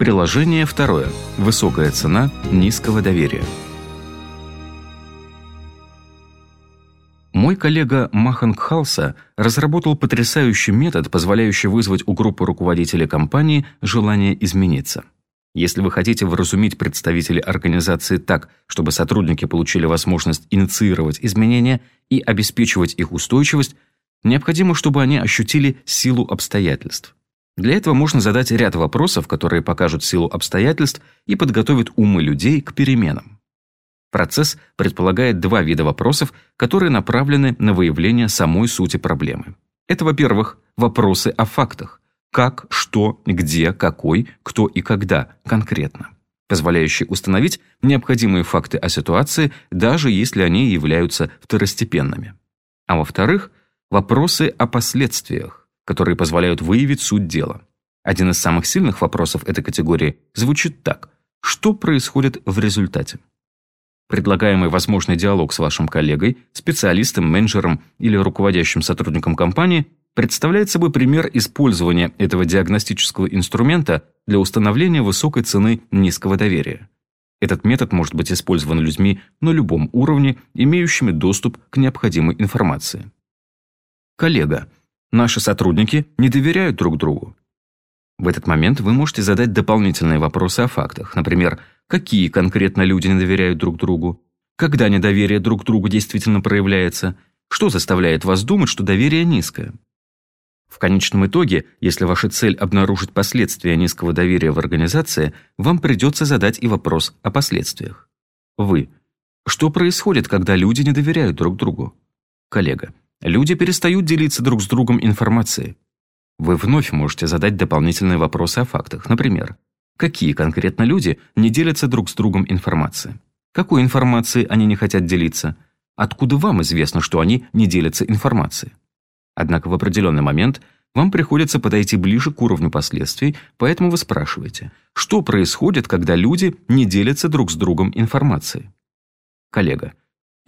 Приложение второе. Высокая цена низкого доверия. Мой коллега Махан Кхалса разработал потрясающий метод, позволяющий вызвать у группы руководителей компании желание измениться. Если вы хотите вразумить представителей организации так, чтобы сотрудники получили возможность инициировать изменения и обеспечивать их устойчивость, необходимо, чтобы они ощутили силу обстоятельств. Для этого можно задать ряд вопросов, которые покажут силу обстоятельств и подготовят умы людей к переменам. Процесс предполагает два вида вопросов, которые направлены на выявление самой сути проблемы. Это, во-первых, вопросы о фактах. Как, что, где, какой, кто и когда конкретно. Позволяющие установить необходимые факты о ситуации, даже если они являются второстепенными. А во-вторых, вопросы о последствиях которые позволяют выявить суть дела. Один из самых сильных вопросов этой категории звучит так. Что происходит в результате? Предлагаемый возможный диалог с вашим коллегой, специалистом, менеджером или руководящим сотрудником компании представляет собой пример использования этого диагностического инструмента для установления высокой цены низкого доверия. Этот метод может быть использован людьми на любом уровне, имеющими доступ к необходимой информации. Коллега – Наши сотрудники не доверяют друг другу. В этот момент вы можете задать дополнительные вопросы о фактах. Например, какие конкретно люди не доверяют друг другу, когда недоверие друг к другу действительно проявляется, что заставляет вас думать, что доверие низкое. В конечном итоге, если ваша цель обнаружить последствия низкого доверия в организации, вам придется задать и вопрос о последствиях. Вы. Что происходит, когда люди не доверяют друг другу? Коллега. Люди перестают делиться друг с другом информацией. Вы вновь можете задать дополнительные вопросы о фактах. Например, какие конкретно люди не делятся друг с другом информацией? Какой информацией они не хотят делиться? Откуда вам известно, что они не делятся информацией? Однако в определенный момент вам приходится подойти ближе к уровню последствий, поэтому вы спрашиваете, что происходит, когда люди не делятся друг с другом информацией? Коллега,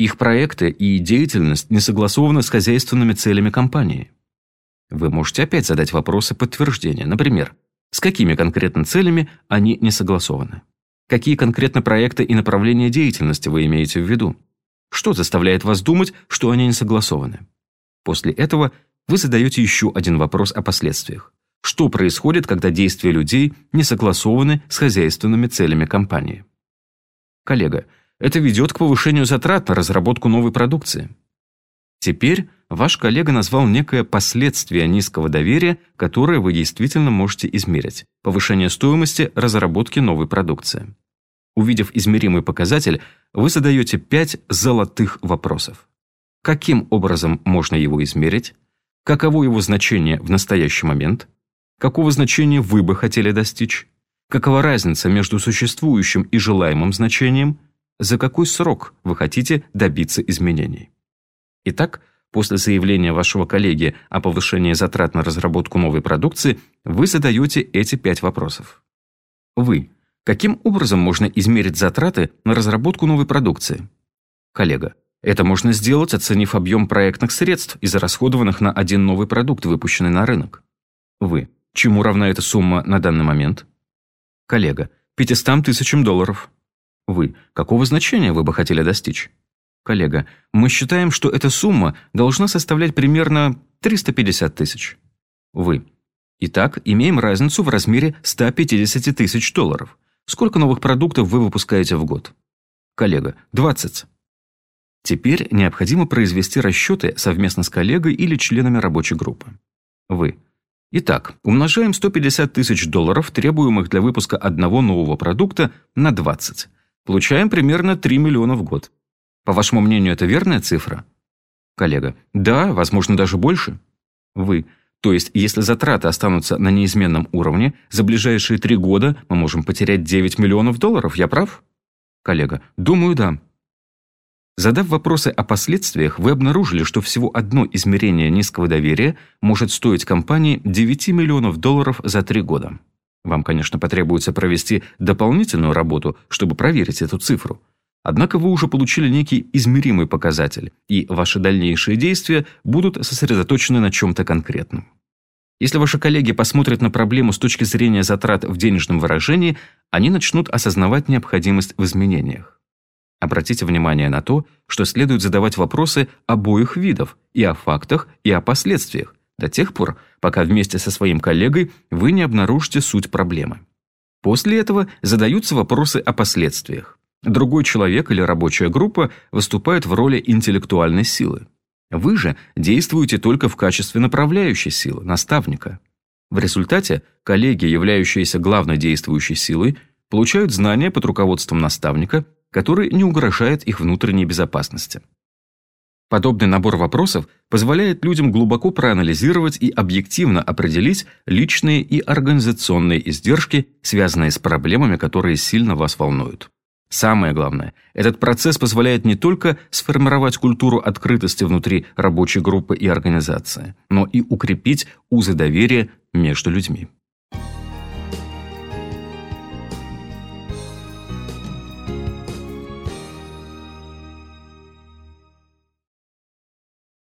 их проекты и деятельность не согласованы с хозяйственными целями компании. Вы можете опять задать вопросы подтверждения. Например, с какими конкретно целями они не согласованы? Какие конкретно проекты и направления деятельности вы имеете в виду? Что заставляет вас думать, что они не согласованы? После этого вы задаете еще один вопрос о последствиях. Что происходит, когда действия людей не согласованы с хозяйственными целями компании? Коллега, это ведет к повышению затрат на разработку новой продукции. Теперь ваш коллега назвал некое последствие низкого доверия, которое вы действительно можете измерить – повышение стоимости разработки новой продукции. Увидев измеримый показатель, вы задаете пять золотых вопросов. Каким образом можно его измерить? Каково его значение в настоящий момент? Какого значения вы бы хотели достичь? Какова разница между существующим и желаемым значением – за какой срок вы хотите добиться изменений. Итак, после заявления вашего коллеги о повышении затрат на разработку новой продукции, вы задаете эти пять вопросов. Вы. Каким образом можно измерить затраты на разработку новой продукции? Коллега. Это можно сделать, оценив объем проектных средств, израсходованных на один новый продукт, выпущенный на рынок. Вы. Чему равна эта сумма на данный момент? Коллега. 500 тысячам долларов. Вы. Какого значения вы бы хотели достичь? Коллега. Мы считаем, что эта сумма должна составлять примерно 350 тысяч. Вы. Итак, имеем разницу в размере 150 тысяч долларов. Сколько новых продуктов вы выпускаете в год? Коллега. 20. Теперь необходимо произвести расчеты совместно с коллегой или членами рабочей группы. Вы. Итак, умножаем 150 тысяч долларов, требуемых для выпуска одного нового продукта, на 20. Получаем примерно 3 миллиона в год. По вашему мнению, это верная цифра? Коллега. Да, возможно, даже больше. Вы. То есть, если затраты останутся на неизменном уровне, за ближайшие три года мы можем потерять 9 миллионов долларов, я прав? Коллега. Думаю, да. Задав вопросы о последствиях, вы обнаружили, что всего одно измерение низкого доверия может стоить компании 9 миллионов долларов за три года. Вам, конечно, потребуется провести дополнительную работу, чтобы проверить эту цифру. Однако вы уже получили некий измеримый показатель, и ваши дальнейшие действия будут сосредоточены на чем-то конкретном. Если ваши коллеги посмотрят на проблему с точки зрения затрат в денежном выражении, они начнут осознавать необходимость в изменениях. Обратите внимание на то, что следует задавать вопросы обоих видов и о фактах, и о последствиях, до тех пор, пока вместе со своим коллегой вы не обнаружите суть проблемы. После этого задаются вопросы о последствиях. Другой человек или рабочая группа выступают в роли интеллектуальной силы. Вы же действуете только в качестве направляющей силы, наставника. В результате коллеги, являющиеся главной действующей силой, получают знания под руководством наставника, который не угрожает их внутренней безопасности. Подобный набор вопросов позволяет людям глубоко проанализировать и объективно определить личные и организационные издержки, связанные с проблемами, которые сильно вас волнуют. Самое главное, этот процесс позволяет не только сформировать культуру открытости внутри рабочей группы и организации, но и укрепить узы доверия между людьми.